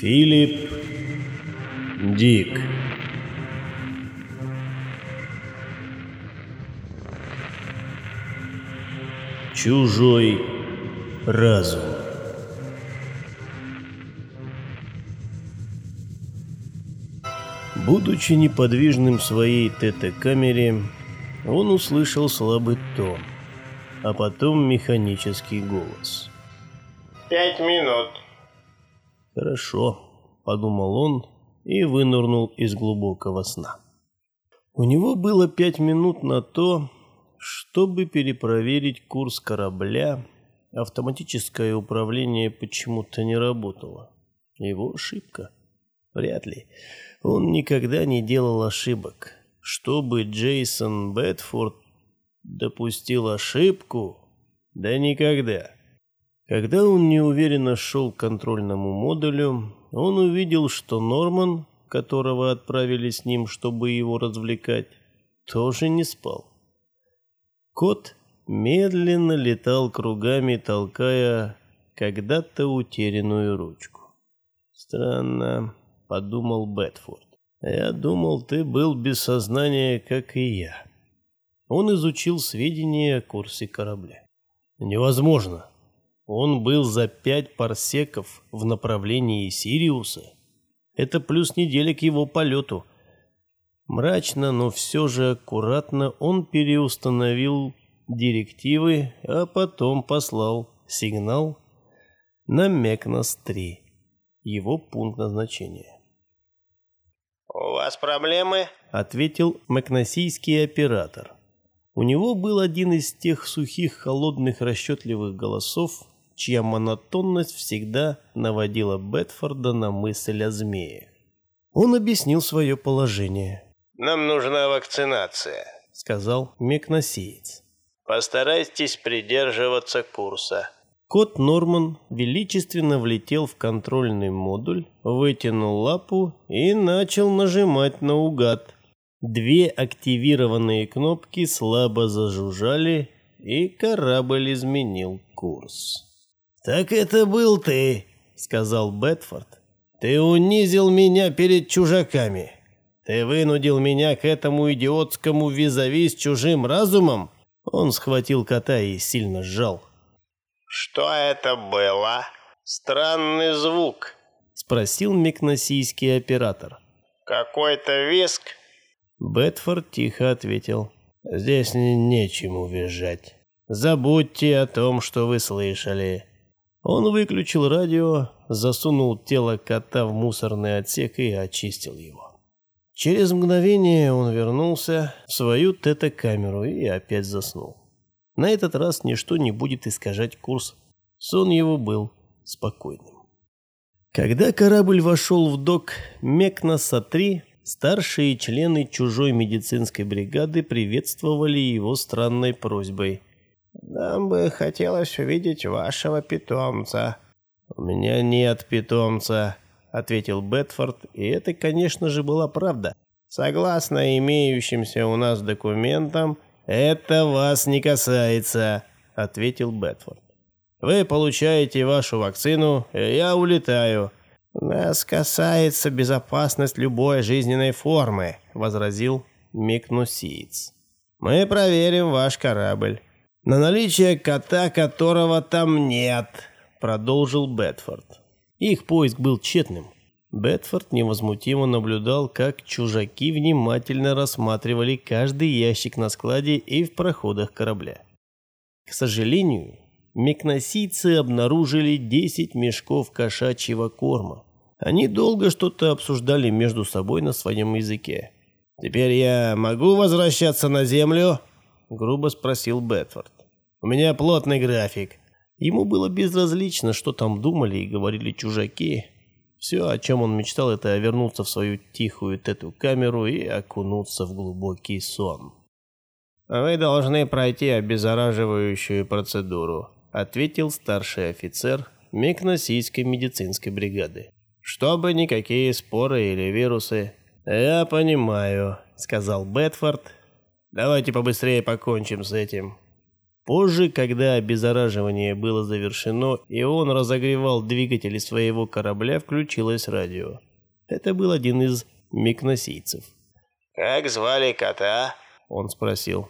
Филипп Дик Чужой разум Будучи неподвижным в своей ТТ-камере, он услышал слабый тон, а потом механический голос. Пять минут. «Хорошо», — подумал он и вынырнул из глубокого сна. У него было пять минут на то, чтобы перепроверить курс корабля. Автоматическое управление почему-то не работало. Его ошибка? Вряд ли. Он никогда не делал ошибок. Чтобы Джейсон Бетфорд допустил ошибку? Да никогда. Когда он неуверенно шел к контрольному модулю, он увидел, что Норман, которого отправили с ним, чтобы его развлекать, тоже не спал. Кот медленно летал кругами, толкая когда-то утерянную ручку. «Странно», — подумал Бетфорд. «Я думал, ты был без сознания, как и я». Он изучил сведения о курсе корабля. «Невозможно. Он был за пять парсеков в направлении Сириуса. Это плюс неделя к его полету. Мрачно, но все же аккуратно он переустановил директивы, а потом послал сигнал на Мекнос-3, его пункт назначения. «У вас проблемы?» — ответил макносийский оператор. У него был один из тех сухих, холодных, расчетливых голосов, чья монотонность всегда наводила Бетфорда на мысль о змеях. Он объяснил свое положение. «Нам нужна вакцинация», — сказал мекносеец. «Постарайтесь придерживаться курса». Кот Норман величественно влетел в контрольный модуль, вытянул лапу и начал нажимать наугад. Две активированные кнопки слабо зажужжали, и корабль изменил курс. «Так это был ты», — сказал Бетфорд. «Ты унизил меня перед чужаками. Ты вынудил меня к этому идиотскому визави с чужим разумом?» Он схватил кота и сильно сжал. «Что это было? Странный звук», — спросил микносийский оператор. «Какой-то виск?» Бетфорд тихо ответил. «Здесь нечему визжать. Забудьте о том, что вы слышали». Он выключил радио, засунул тело кота в мусорный отсек и очистил его. Через мгновение он вернулся в свою тета-камеру и опять заснул. На этот раз ничто не будет искажать курс. Сон его был спокойным. Когда корабль вошел в док Мекнаса-3, старшие члены чужой медицинской бригады приветствовали его странной просьбой – нам бы хотелось увидеть вашего питомца». «У меня нет питомца», — ответил Бетфорд, и это, конечно же, была правда. «Согласно имеющимся у нас документам, это вас не касается», — ответил Бетфорд. «Вы получаете вашу вакцину, и я улетаю». «Нас касается безопасность любой жизненной формы», — возразил Микнусиец. «Мы проверим ваш корабль» на наличие кота, которого там нет», — продолжил Бетфорд. Их поиск был тщетным. Бетфорд невозмутимо наблюдал, как чужаки внимательно рассматривали каждый ящик на складе и в проходах корабля. К сожалению, мекносийцы обнаружили 10 мешков кошачьего корма. Они долго что-то обсуждали между собой на своем языке. «Теперь я могу возвращаться на Землю?» Грубо спросил Бетфорд. «У меня плотный график». Ему было безразлично, что там думали и говорили чужаки. Все, о чем он мечтал, это вернуться в свою тихую тету-камеру и окунуться в глубокий сон. «Вы должны пройти обеззараживающую процедуру», ответил старший офицер Микносийской медицинской бригады. «Чтобы никакие споры или вирусы...» «Я понимаю», — сказал Бетфорд Давайте побыстрее покончим с этим. Позже, когда обеззараживание было завершено и он разогревал двигатели своего корабля, включилось радио. Это был один из микносийцев. «Как звали кота?» – он спросил.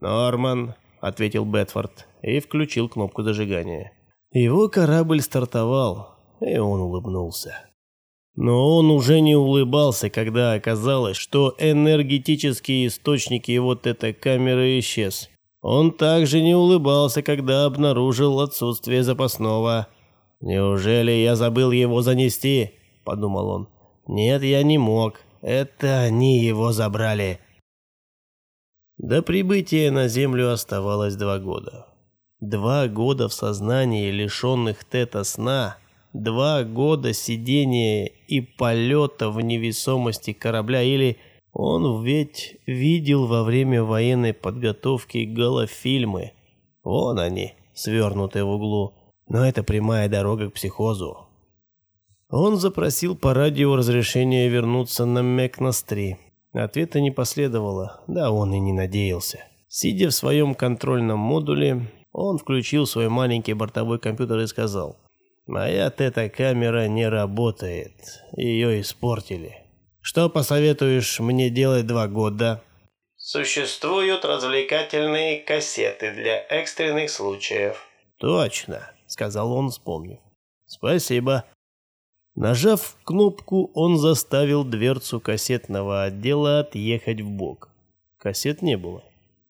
«Норман», – ответил Бетфорд и включил кнопку зажигания. Его корабль стартовал, и он улыбнулся. Но он уже не улыбался, когда оказалось, что энергетический источник его тета-камеры исчез. Он также не улыбался, когда обнаружил отсутствие запасного. «Неужели я забыл его занести?» – подумал он. «Нет, я не мог. Это они его забрали». До прибытия на Землю оставалось два года. Два года в сознании лишенных тета-сна, два года сидения и полета в невесомости корабля или он ведь видел во время военной подготовки голофильмы. Вон они, свернутые в углу. Но это прямая дорога к психозу. Он запросил по радио разрешения вернуться на Мекнас-3. Ответа не последовало, да он и не надеялся. Сидя в своем контрольном модуле, он включил свой маленький бортовой компьютер и сказал, «Моя тета-камера не работает, ее испортили». Что посоветуешь мне делать два года? Существуют развлекательные кассеты для экстренных случаев. Точно, сказал он, вспомнив. Спасибо. Нажав кнопку, он заставил дверцу кассетного отдела отъехать в бок. Кассет не было,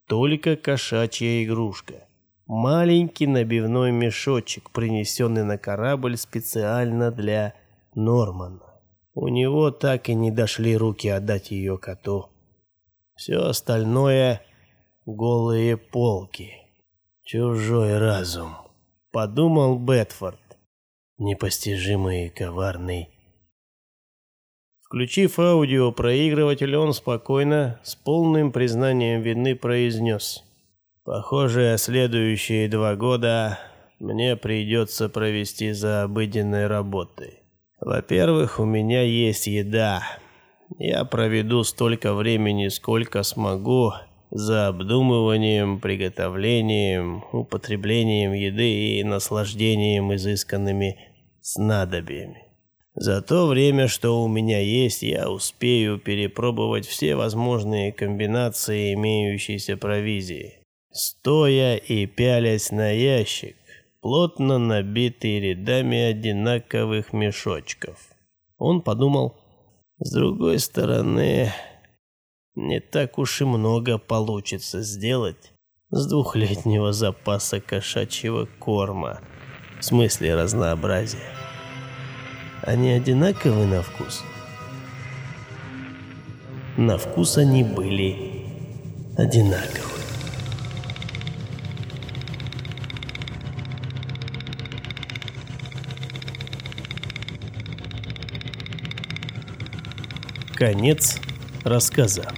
только кошачья игрушка. Маленький набивной мешочек, принесенный на корабль специально для Нормана. У него так и не дошли руки отдать ее коту. Все остальное — голые полки. Чужой разум, подумал Бетфорд. Непостижимый и коварный. Включив аудиопроигрыватель, он спокойно, с полным признанием вины произнес. «Похоже, следующие два года мне придется провести за обыденной работой. Во-первых, у меня есть еда. Я проведу столько времени, сколько смогу, за обдумыванием, приготовлением, употреблением еды и наслаждением изысканными снадобьями. За то время, что у меня есть, я успею перепробовать все возможные комбинации имеющейся провизии. Стоя и пялясь на ящик, плотно набитый рядами одинаковых мешочков. Он подумал, с другой стороны, не так уж и много получится сделать с двухлетнего запаса кошачьего корма, в смысле разнообразия. Они одинаковы на вкус? На вкус они были одинаковы. Конец рассказа.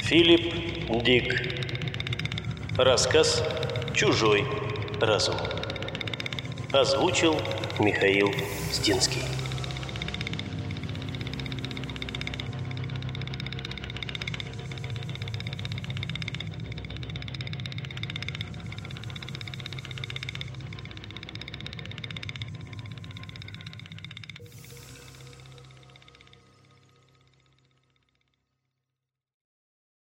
Филипп Дик. Рассказ «Чужой разум». Озвучил Михаил Стинский.